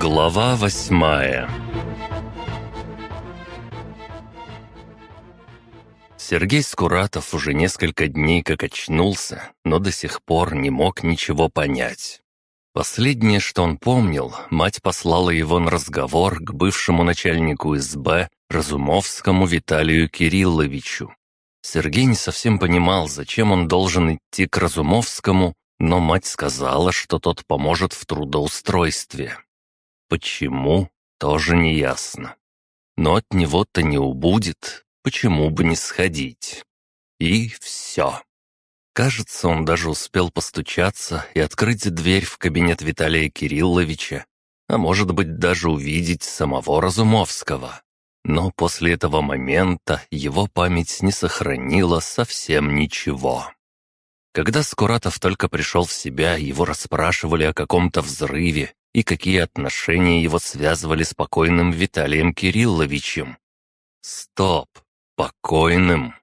Глава восьмая Сергей Скуратов уже несколько дней как очнулся, но до сих пор не мог ничего понять. Последнее, что он помнил, мать послала его на разговор к бывшему начальнику СБ Разумовскому Виталию Кирилловичу. Сергей не совсем понимал, зачем он должен идти к Разумовскому, но мать сказала, что тот поможет в трудоустройстве. Почему, тоже не ясно. Но от него-то не убудет, почему бы не сходить? И все. Кажется, он даже успел постучаться и открыть дверь в кабинет Виталия Кирилловича, а может быть даже увидеть самого Разумовского. Но после этого момента его память не сохранила совсем ничего. Когда Скуратов только пришел в себя, его расспрашивали о каком-то взрыве и какие отношения его связывали с покойным Виталием Кирилловичем. Стоп, покойным.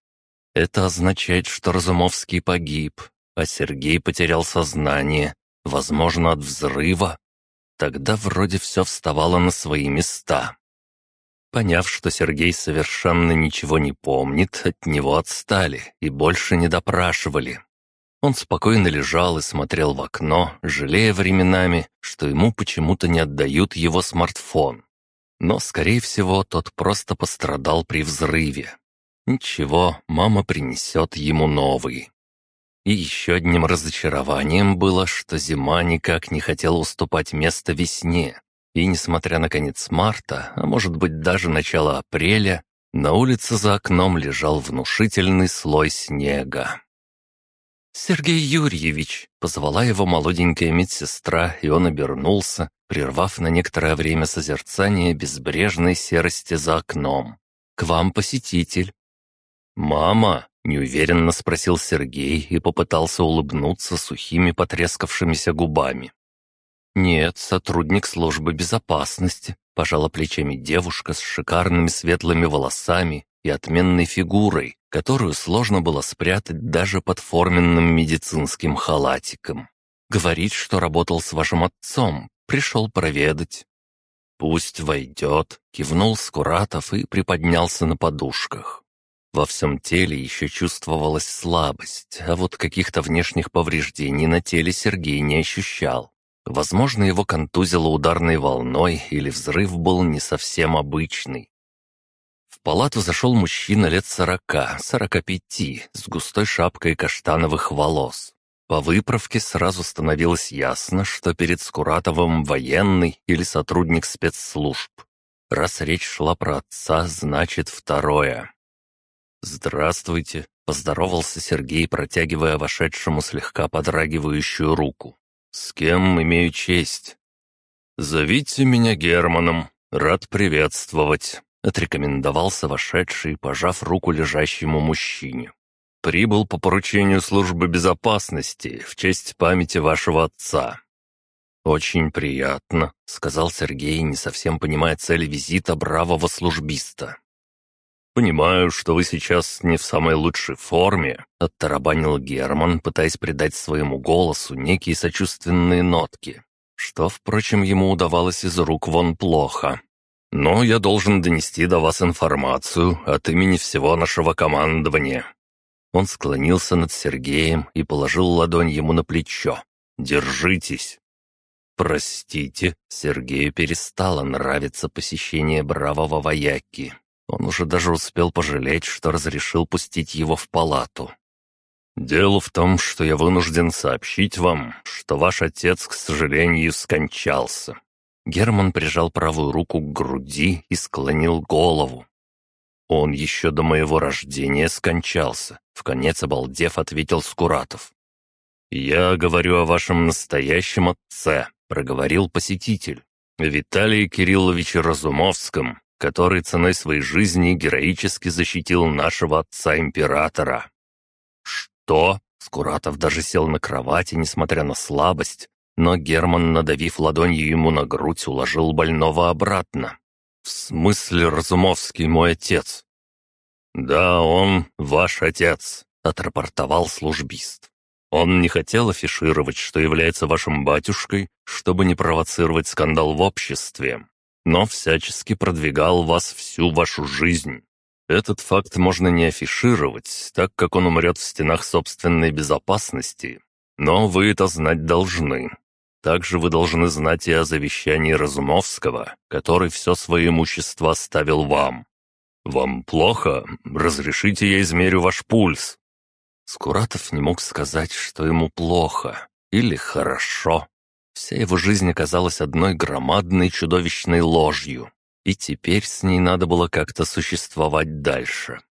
Это означает, что Разумовский погиб, а Сергей потерял сознание, возможно, от взрыва. Тогда вроде все вставало на свои места. Поняв, что Сергей совершенно ничего не помнит, от него отстали и больше не допрашивали. Он спокойно лежал и смотрел в окно, жалея временами, что ему почему-то не отдают его смартфон. Но, скорее всего, тот просто пострадал при взрыве. Ничего, мама принесет ему новый. И еще одним разочарованием было, что зима никак не хотела уступать место весне. И несмотря на конец марта, а может быть даже начало апреля, на улице за окном лежал внушительный слой снега. «Сергей Юрьевич!» — позвала его молоденькая медсестра, и он обернулся, прервав на некоторое время созерцание безбрежной серости за окном. «К вам посетитель». «Мама!» — неуверенно спросил Сергей и попытался улыбнуться сухими потрескавшимися губами. «Нет, сотрудник службы безопасности», — пожала плечами девушка с шикарными светлыми волосами и отменной фигурой, которую сложно было спрятать даже под форменным медицинским халатиком. Говорит, что работал с вашим отцом, пришел проведать. «Пусть войдет», — кивнул Скуратов и приподнялся на подушках. Во всем теле еще чувствовалась слабость, а вот каких-то внешних повреждений на теле Сергей не ощущал. Возможно, его контузило ударной волной или взрыв был не совсем обычный. В палату зашел мужчина лет сорока, сорока пяти, с густой шапкой каштановых волос. По выправке сразу становилось ясно, что перед Скуратовым военный или сотрудник спецслужб. Раз речь шла про отца, значит второе. «Здравствуйте», — поздоровался Сергей, протягивая вошедшему слегка подрагивающую руку. «С кем имею честь?» «Зовите меня Германом. Рад приветствовать отрекомендовался вошедший, пожав руку лежащему мужчине. «Прибыл по поручению службы безопасности в честь памяти вашего отца». «Очень приятно», — сказал Сергей, не совсем понимая цели визита бравого службиста. «Понимаю, что вы сейчас не в самой лучшей форме», — оттарабанил Герман, пытаясь придать своему голосу некие сочувственные нотки, что, впрочем, ему удавалось из рук вон плохо. Но я должен донести до вас информацию от имени всего нашего командования». Он склонился над Сергеем и положил ладонь ему на плечо. «Держитесь». «Простите», Сергею перестало нравиться посещение бравого вояки. Он уже даже успел пожалеть, что разрешил пустить его в палату. «Дело в том, что я вынужден сообщить вам, что ваш отец, к сожалению, скончался. Герман прижал правую руку к груди и склонил голову. «Он еще до моего рождения скончался», — в конец обалдев ответил Скуратов. «Я говорю о вашем настоящем отце», — проговорил посетитель. «Виталии Кирилловиче Разумовском, который ценой своей жизни героически защитил нашего отца-императора». «Что?» — Скуратов даже сел на кровати, несмотря на слабость, но Герман, надавив ладонью ему на грудь, уложил больного обратно. «В смысле, Разумовский мой отец?» «Да, он ваш отец», — отрапортовал службист. Он не хотел афишировать, что является вашим батюшкой, чтобы не провоцировать скандал в обществе, но всячески продвигал вас всю вашу жизнь. Этот факт можно не афишировать, так как он умрет в стенах собственной безопасности, но вы это знать должны. Также вы должны знать и о завещании Разумовского, который все свое имущество оставил вам. Вам плохо? Разрешите я измерю ваш пульс?» Скуратов не мог сказать, что ему плохо или хорошо. Вся его жизнь оказалась одной громадной чудовищной ложью, и теперь с ней надо было как-то существовать дальше.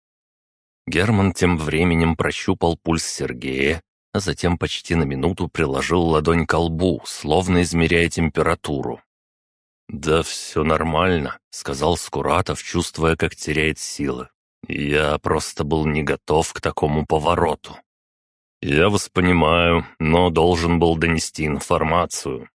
Герман тем временем прощупал пульс Сергея, а затем почти на минуту приложил ладонь к лбу, словно измеряя температуру. «Да все нормально», — сказал Скуратов, чувствуя, как теряет силы. «Я просто был не готов к такому повороту». «Я вас понимаю, но должен был донести информацию».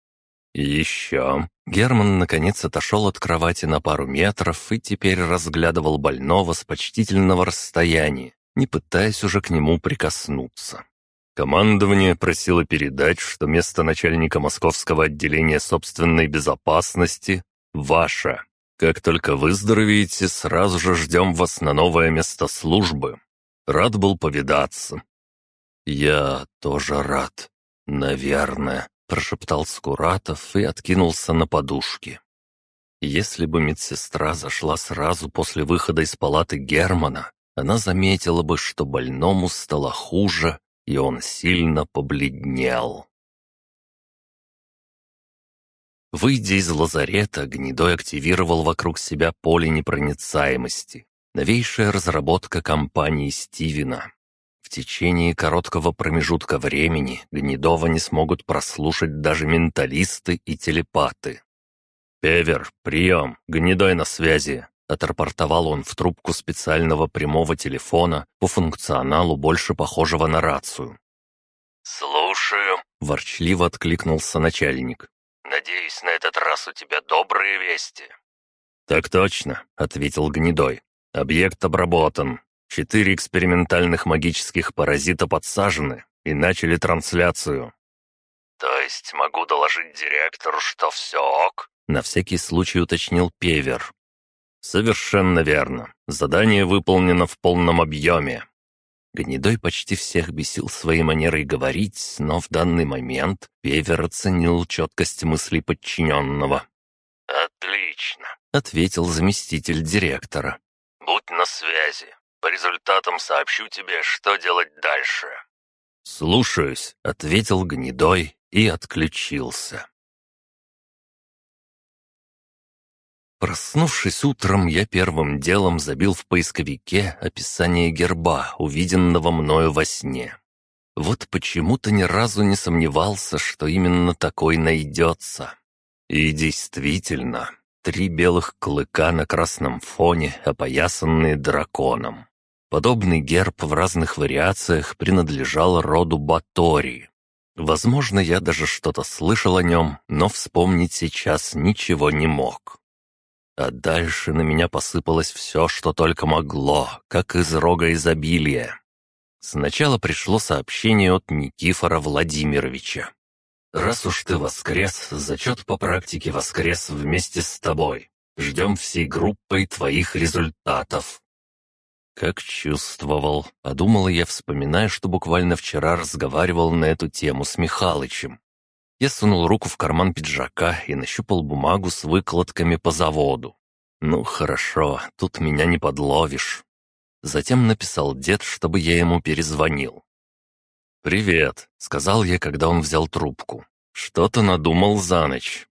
«И еще...» Герман наконец отошел от кровати на пару метров и теперь разглядывал больного с почтительного расстояния, не пытаясь уже к нему прикоснуться. Командование просило передать, что место начальника московского отделения собственной безопасности ваше. Как только выздоровеете, сразу же ждем вас на новое место службы. Рад был повидаться». «Я тоже рад, наверное», — прошептал Скуратов и откинулся на подушки. Если бы медсестра зашла сразу после выхода из палаты Германа, она заметила бы, что больному стало хуже, и он сильно побледнел. Выйдя из лазарета, Гнедой активировал вокруг себя поле непроницаемости. Новейшая разработка компании Стивена. В течение короткого промежутка времени Гнедова не смогут прослушать даже менталисты и телепаты. «Певер, прием! Гнедой на связи!» Отрапортовал он в трубку специального прямого телефона, по функционалу больше похожего на рацию. «Слушаю», — ворчливо откликнулся начальник. «Надеюсь, на этот раз у тебя добрые вести». «Так точно», — ответил Гнедой. «Объект обработан. Четыре экспериментальных магических паразита подсажены и начали трансляцию». «То есть могу доложить директору, что все ок?» — на всякий случай уточнил Певер. «Совершенно верно. Задание выполнено в полном объеме». Гнедой почти всех бесил своей манерой говорить, но в данный момент Певер оценил четкость мыслей подчиненного. «Отлично», — ответил заместитель директора. «Будь на связи. По результатам сообщу тебе, что делать дальше». «Слушаюсь», — ответил Гнедой и отключился. Проснувшись утром, я первым делом забил в поисковике описание герба, увиденного мною во сне. Вот почему-то ни разу не сомневался, что именно такой найдется. И действительно, три белых клыка на красном фоне, опоясанные драконом. Подобный герб в разных вариациях принадлежал роду Батори. Возможно, я даже что-то слышал о нем, но вспомнить сейчас ничего не мог. А дальше на меня посыпалось все, что только могло, как из рога изобилия. Сначала пришло сообщение от Никифора Владимировича. «Раз уж ты воскрес, зачет по практике воскрес вместе с тобой. Ждем всей группой твоих результатов». Как чувствовал, а думал я, вспоминая, что буквально вчера разговаривал на эту тему с Михалычем. Я сунул руку в карман пиджака и нащупал бумагу с выкладками по заводу. Ну хорошо, тут меня не подловишь. Затем написал дед, чтобы я ему перезвонил. «Привет», — сказал я, когда он взял трубку. «Что-то надумал за ночь».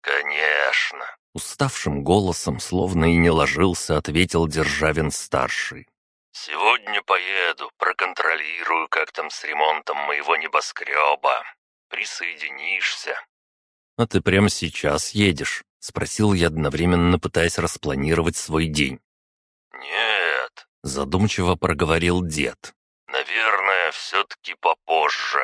«Конечно», — уставшим голосом, словно и не ложился, ответил Державин-старший. «Сегодня поеду, проконтролирую, как там с ремонтом моего небоскреба присоединишься». «А ты прямо сейчас едешь?» — спросил я одновременно, пытаясь распланировать свой день. «Нет», — задумчиво проговорил дед. «Наверное, все-таки попозже».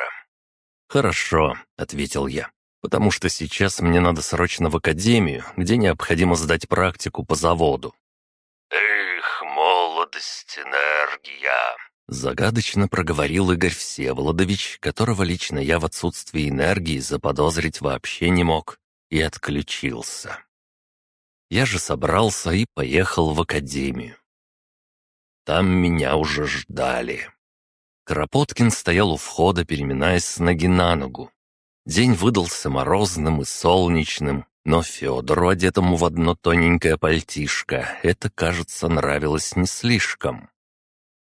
«Хорошо», — ответил я, «потому что сейчас мне надо срочно в академию, где необходимо сдать практику по заводу». «Эх, молодость, энергия!» Загадочно проговорил Игорь Всеволодович, которого лично я в отсутствии энергии заподозрить вообще не мог, и отключился. Я же собрался и поехал в академию. Там меня уже ждали. Кропоткин стоял у входа, переминаясь с ноги на ногу. День выдался морозным и солнечным, но Федору, одетому в одно тоненькое пальтишко, это, кажется, нравилось не слишком.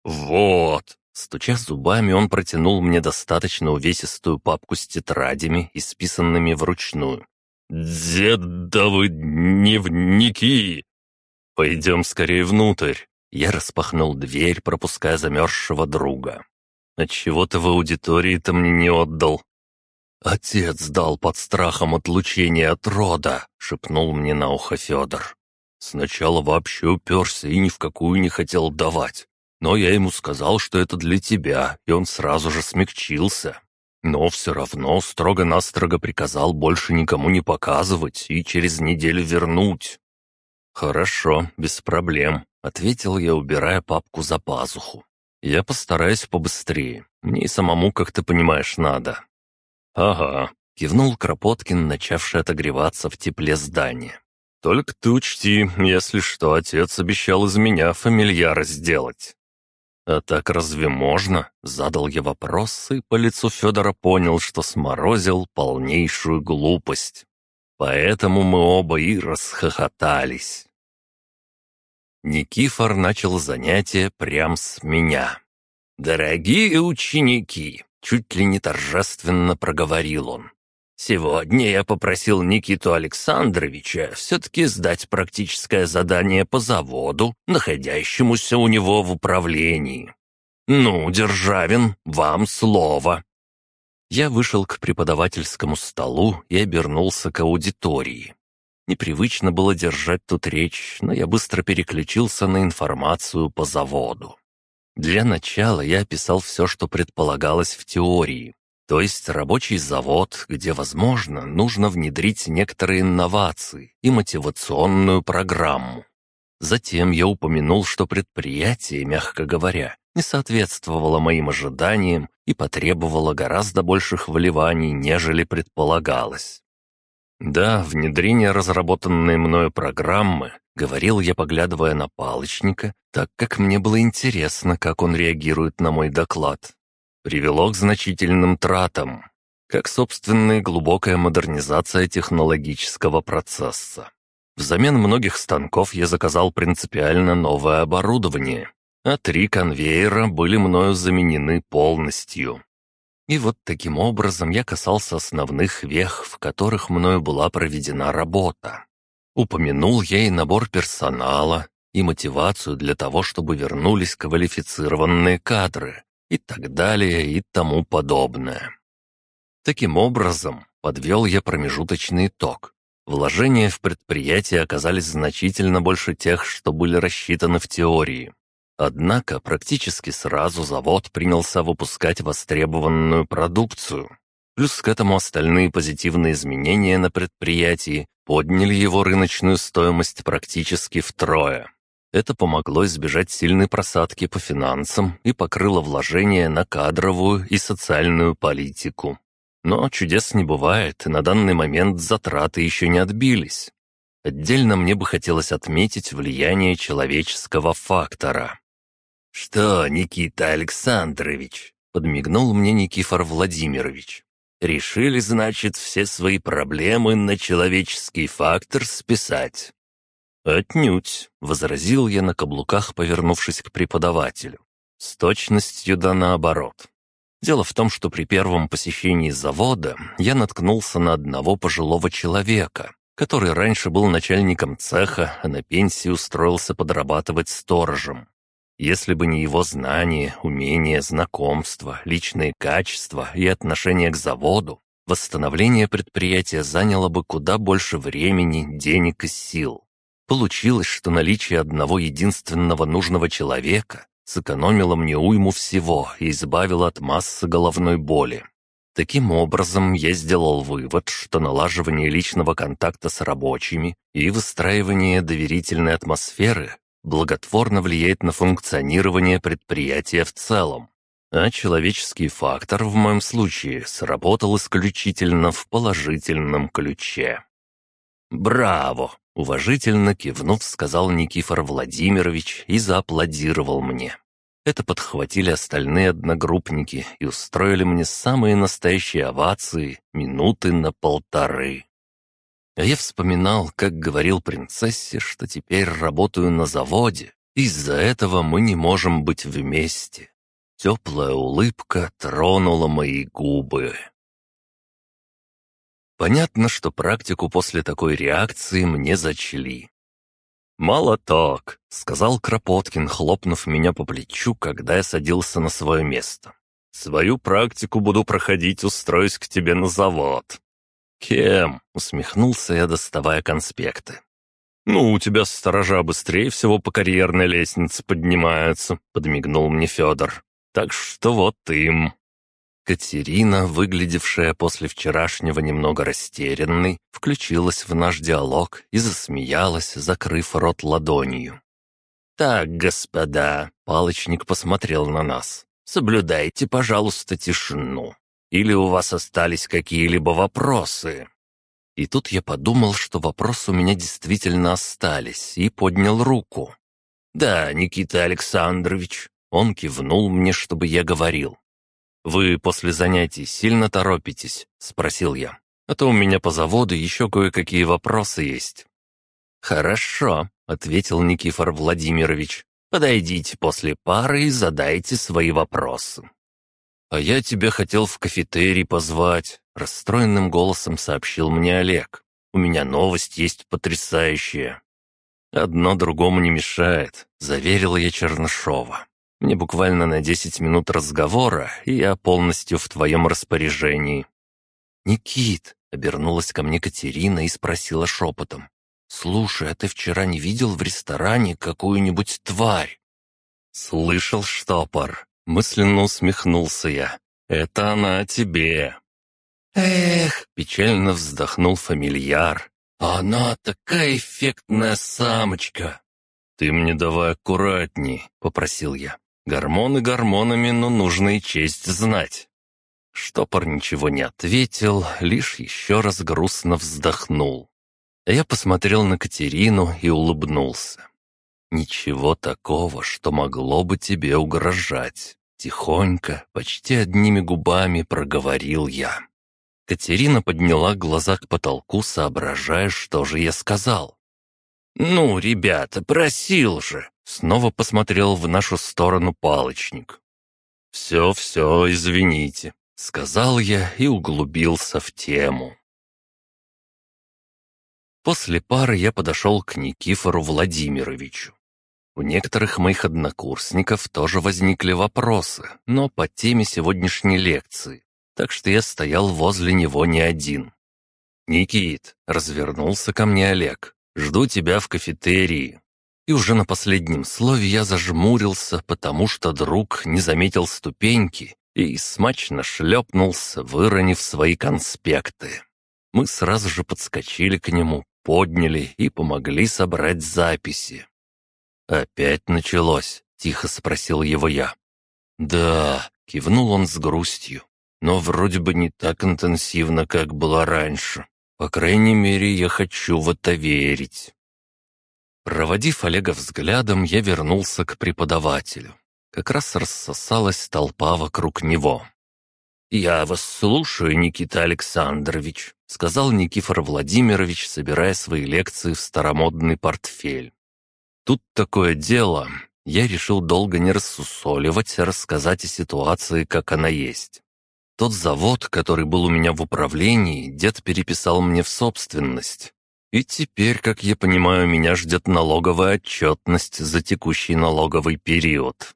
«Вот!» Стуча зубами, он протянул мне достаточно увесистую папку с тетрадями, исписанными вручную. «Дедовы дневники!» «Пойдем скорее внутрь!» Я распахнул дверь, пропуская замерзшего друга. «Отчего ты в аудитории-то мне не отдал?» «Отец дал под страхом отлучения от рода», — шепнул мне на ухо Федор. «Сначала вообще уперся и ни в какую не хотел давать. Но я ему сказал, что это для тебя, и он сразу же смягчился. Но все равно строго-настрого приказал больше никому не показывать и через неделю вернуть. «Хорошо, без проблем», — ответил я, убирая папку за пазуху. «Я постараюсь побыстрее. Мне и самому, как ты понимаешь, надо». «Ага», — кивнул Кропоткин, начавший отогреваться в тепле здания. «Только ты учти, если что, отец обещал из меня фамильяра сделать». «А так разве можно?» — задал я вопрос, и по лицу Федора понял, что сморозил полнейшую глупость. Поэтому мы оба и расхохотались. Никифор начал занятие прям с меня. «Дорогие ученики!» — чуть ли не торжественно проговорил он. Сегодня я попросил Никиту Александровича все-таки сдать практическое задание по заводу, находящемуся у него в управлении. Ну, Державин, вам слово. Я вышел к преподавательскому столу и обернулся к аудитории. Непривычно было держать тут речь, но я быстро переключился на информацию по заводу. Для начала я описал все, что предполагалось в теории, то есть рабочий завод, где, возможно, нужно внедрить некоторые инновации и мотивационную программу. Затем я упомянул, что предприятие, мягко говоря, не соответствовало моим ожиданиям и потребовало гораздо больших вливаний, нежели предполагалось. Да, внедрение разработанной мною программы, говорил я, поглядывая на палочника, так как мне было интересно, как он реагирует на мой доклад привело к значительным тратам, как, собственно, и глубокая модернизация технологического процесса. Взамен многих станков я заказал принципиально новое оборудование, а три конвейера были мною заменены полностью. И вот таким образом я касался основных вех, в которых мною была проведена работа. Упомянул я и набор персонала, и мотивацию для того, чтобы вернулись квалифицированные кадры, и так далее и тому подобное. Таким образом, подвел я промежуточный итог. Вложения в предприятие оказались значительно больше тех, что были рассчитаны в теории. Однако практически сразу завод принялся выпускать востребованную продукцию. Плюс к этому остальные позитивные изменения на предприятии подняли его рыночную стоимость практически втрое. Это помогло избежать сильной просадки по финансам и покрыло вложения на кадровую и социальную политику. Но чудес не бывает, и на данный момент затраты еще не отбились. Отдельно мне бы хотелось отметить влияние человеческого фактора. «Что, Никита Александрович?» — подмигнул мне Никифор Владимирович. «Решили, значит, все свои проблемы на человеческий фактор списать. «Отнюдь», — возразил я на каблуках, повернувшись к преподавателю. «С точностью да наоборот. Дело в том, что при первом посещении завода я наткнулся на одного пожилого человека, который раньше был начальником цеха, а на пенсии устроился подрабатывать сторожем. Если бы не его знания, умения, знакомства, личные качества и отношение к заводу, восстановление предприятия заняло бы куда больше времени, денег и сил. Получилось, что наличие одного единственного нужного человека сэкономило мне уйму всего и избавило от массы головной боли. Таким образом, я сделал вывод, что налаживание личного контакта с рабочими и выстраивание доверительной атмосферы благотворно влияет на функционирование предприятия в целом. А человеческий фактор в моем случае сработал исключительно в положительном ключе. «Браво!» — уважительно кивнув, сказал Никифор Владимирович и зааплодировал мне. Это подхватили остальные одногруппники и устроили мне самые настоящие овации минуты на полторы. А я вспоминал, как говорил принцессе, что теперь работаю на заводе, из-за этого мы не можем быть вместе. Теплая улыбка тронула мои губы. Понятно, что практику после такой реакции мне зачли. «Молоток», — сказал Кропоткин, хлопнув меня по плечу, когда я садился на свое место. «Свою практику буду проходить, устроюсь к тебе на завод». «Кем?» — усмехнулся я, доставая конспекты. «Ну, у тебя сторожа быстрее всего по карьерной лестнице поднимаются», — подмигнул мне Федор. «Так что вот им». Катерина, выглядевшая после вчерашнего немного растерянной, включилась в наш диалог и засмеялась, закрыв рот ладонью. «Так, господа», — палочник посмотрел на нас, — «соблюдайте, пожалуйста, тишину. Или у вас остались какие-либо вопросы?» И тут я подумал, что вопросы у меня действительно остались, и поднял руку. «Да, Никита Александрович». Он кивнул мне, чтобы я говорил. «Вы после занятий сильно торопитесь?» — спросил я. «А то у меня по заводу еще кое-какие вопросы есть». «Хорошо», — ответил Никифор Владимирович. «Подойдите после пары и задайте свои вопросы». «А я тебя хотел в кафетерий позвать», — расстроенным голосом сообщил мне Олег. «У меня новость есть потрясающая». «Одно другому не мешает», — заверил я Чернышова. Мне буквально на десять минут разговора, и я полностью в твоем распоряжении». «Никит», — обернулась ко мне Катерина и спросила шепотом, «Слушай, а ты вчера не видел в ресторане какую-нибудь тварь?» «Слышал, штопор», — мысленно усмехнулся я. «Это она тебе». «Эх», — печально вздохнул фамильяр, «она такая эффектная самочка». «Ты мне давай аккуратней», — попросил я. Гормоны гормонами, но нужно и честь знать. Штопор ничего не ответил, лишь еще раз грустно вздохнул. Я посмотрел на Катерину и улыбнулся. «Ничего такого, что могло бы тебе угрожать». Тихонько, почти одними губами проговорил я. Катерина подняла глаза к потолку, соображая, что же я сказал. «Ну, ребята, просил же!» Снова посмотрел в нашу сторону палочник. «Все, все, извините», — сказал я и углубился в тему. После пары я подошел к Никифору Владимировичу. У некоторых моих однокурсников тоже возникли вопросы, но по теме сегодняшней лекции, так что я стоял возле него не один. «Никит», — развернулся ко мне Олег, — «жду тебя в кафетерии. И уже на последнем слове я зажмурился, потому что друг не заметил ступеньки и смачно шлепнулся, выронив свои конспекты. Мы сразу же подскочили к нему, подняли и помогли собрать записи. «Опять началось?» — тихо спросил его я. «Да», — кивнул он с грустью, «но вроде бы не так интенсивно, как было раньше. По крайней мере, я хочу в это верить». Проводив Олега взглядом, я вернулся к преподавателю. Как раз рассосалась толпа вокруг него. «Я вас слушаю, Никита Александрович», — сказал Никифор Владимирович, собирая свои лекции в старомодный портфель. «Тут такое дело. Я решил долго не рассусоливать, а рассказать о ситуации, как она есть. Тот завод, который был у меня в управлении, дед переписал мне в собственность. И теперь, как я понимаю, меня ждет налоговая отчетность за текущий налоговый период.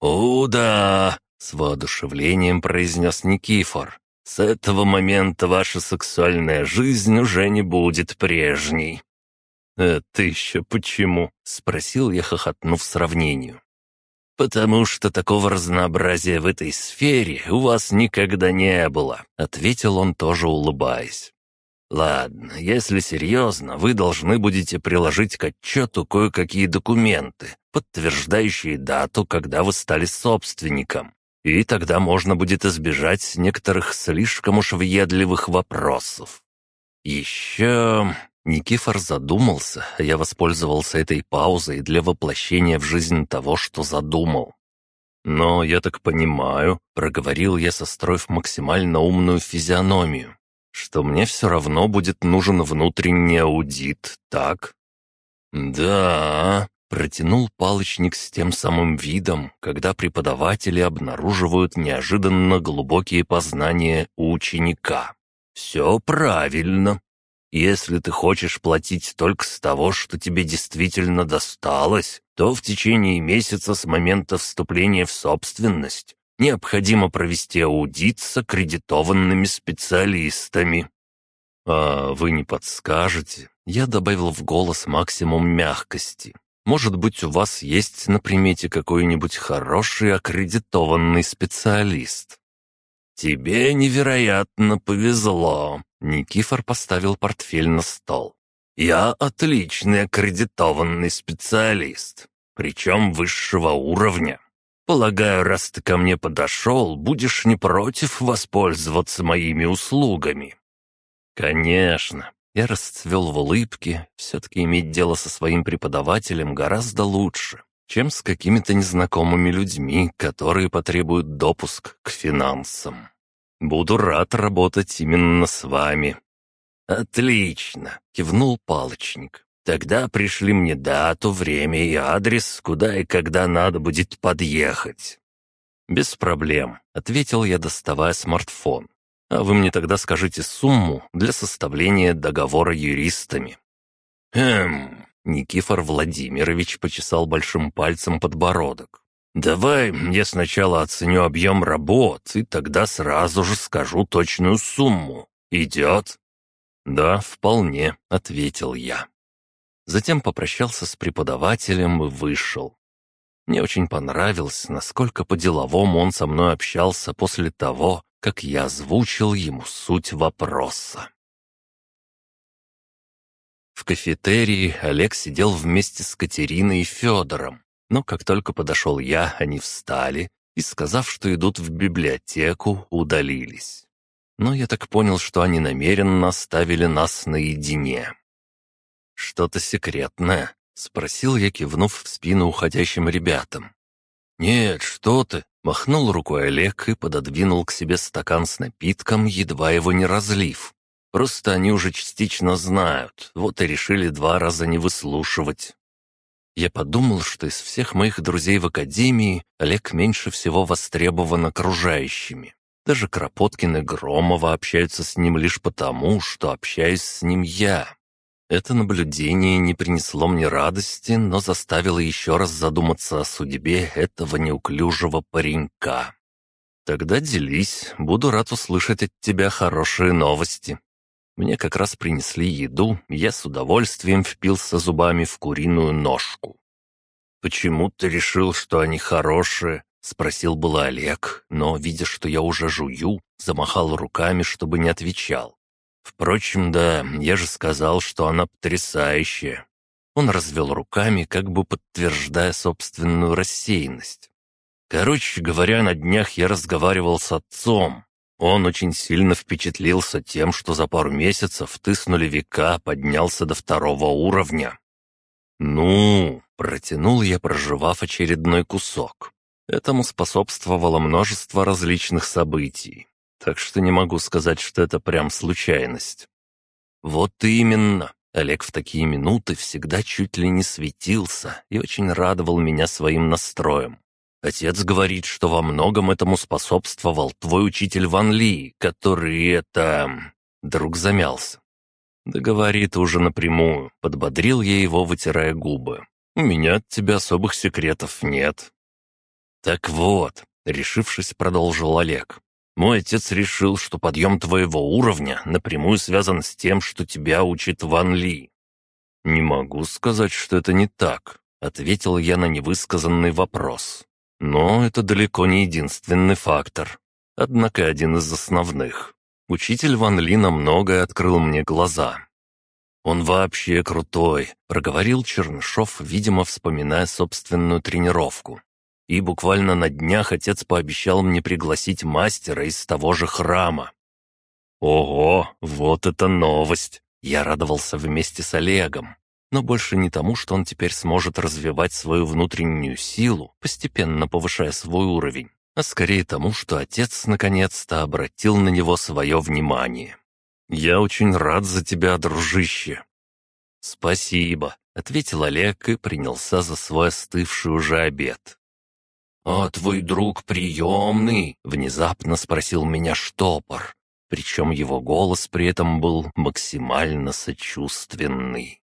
«О, да!» — с воодушевлением произнес Никифор. «С этого момента ваша сексуальная жизнь уже не будет прежней». «Это еще почему?» — спросил я, хохотнув сравнению. «Потому что такого разнообразия в этой сфере у вас никогда не было», — ответил он, тоже улыбаясь. Ладно, если серьезно, вы должны будете приложить к отчету кое-какие документы, подтверждающие дату, когда вы стали собственником. И тогда можно будет избежать некоторых слишком уж въедливых вопросов. Еще... Никифор задумался, а я воспользовался этой паузой для воплощения в жизнь того, что задумал. «Но, я так понимаю», — проговорил я, состроив максимально умную физиономию, «что мне все равно будет нужен внутренний аудит, так?» «Да», — протянул палочник с тем самым видом, когда преподаватели обнаруживают неожиданно глубокие познания у ученика. «Все правильно. Если ты хочешь платить только с того, что тебе действительно досталось, то в течение месяца с момента вступления в собственность необходимо провести аудит с аккредитованными специалистами. «А вы не подскажете?» Я добавил в голос максимум мягкости. «Может быть, у вас есть на примете какой-нибудь хороший аккредитованный специалист?» «Тебе невероятно повезло», — Никифор поставил портфель на стол. «Я отличный аккредитованный специалист, причем высшего уровня. Полагаю, раз ты ко мне подошел, будешь не против воспользоваться моими услугами». «Конечно». Я расцвел в улыбке, все-таки иметь дело со своим преподавателем гораздо лучше, чем с какими-то незнакомыми людьми, которые потребуют допуск к финансам. Буду рад работать именно с вами». «Отлично!» — кивнул палочник. «Тогда пришли мне дату, время и адрес, куда и когда надо будет подъехать». «Без проблем», — ответил я, доставая смартфон. «А вы мне тогда скажите сумму для составления договора юристами». «Хм...» — Никифор Владимирович почесал большим пальцем подбородок. «Давай я сначала оценю объем работ, и тогда сразу же скажу точную сумму. Идет?» «Да, вполне», — ответил я. Затем попрощался с преподавателем и вышел. Мне очень понравилось, насколько по-деловому он со мной общался после того, как я озвучил ему суть вопроса. В кафетерии Олег сидел вместе с Катериной и Федором. Но как только подошел я, они встали и, сказав, что идут в библиотеку, удалились. Но я так понял, что они намеренно оставили нас наедине. «Что-то секретное?» — спросил я, кивнув в спину уходящим ребятам. «Нет, что ты!» — махнул рукой Олег и пододвинул к себе стакан с напитком, едва его не разлив. «Просто они уже частично знают, вот и решили два раза не выслушивать. Я подумал, что из всех моих друзей в академии Олег меньше всего востребован окружающими. Даже Кропоткин и Громова общаются с ним лишь потому, что общаюсь с ним я. Это наблюдение не принесло мне радости, но заставило еще раз задуматься о судьбе этого неуклюжего паренька. «Тогда делись, буду рад услышать от тебя хорошие новости», мне как раз принесли еду, я с удовольствием впился зубами в куриную ножку. «Почему ты решил, что они хорошие?» — спросил было Олег, но, видя, что я уже жую, замахал руками, чтобы не отвечал. «Впрочем, да, я же сказал, что она потрясающая». Он развел руками, как бы подтверждая собственную рассеянность. Короче говоря, на днях я разговаривал с отцом, он очень сильно впечатлился тем, что за пару месяцев ты с нулевика поднялся до второго уровня. «Ну...» — протянул я, проживав очередной кусок. Этому способствовало множество различных событий, так что не могу сказать, что это прям случайность. Вот именно. Олег в такие минуты всегда чуть ли не светился и очень радовал меня своим настроем. Отец говорит, что во многом этому способствовал твой учитель Ван Ли, который это...» Друг замялся. «Да говорит уже напрямую», — подбодрил я его, вытирая губы. «У меня от тебя особых секретов нет». «Так вот», — решившись, продолжил Олег. «Мой отец решил, что подъем твоего уровня напрямую связан с тем, что тебя учит Ван Ли». «Не могу сказать, что это не так», — ответил я на невысказанный вопрос. Но это далеко не единственный фактор. Однако один из основных. Учитель Ван Ли на открыл мне глаза. «Он вообще крутой», — проговорил Чернышов, видимо, вспоминая собственную тренировку. И буквально на днях отец пообещал мне пригласить мастера из того же храма. Ого, вот это новость! Я радовался вместе с Олегом, но больше не тому, что он теперь сможет развивать свою внутреннюю силу, постепенно повышая свой уровень, а скорее тому, что отец наконец-то обратил на него свое внимание. «Я очень рад за тебя, дружище!» «Спасибо», — ответил Олег и принялся за свой остывший уже обед. «А твой друг приемный?» — внезапно спросил меня штопор. Причем его голос при этом был максимально сочувственный.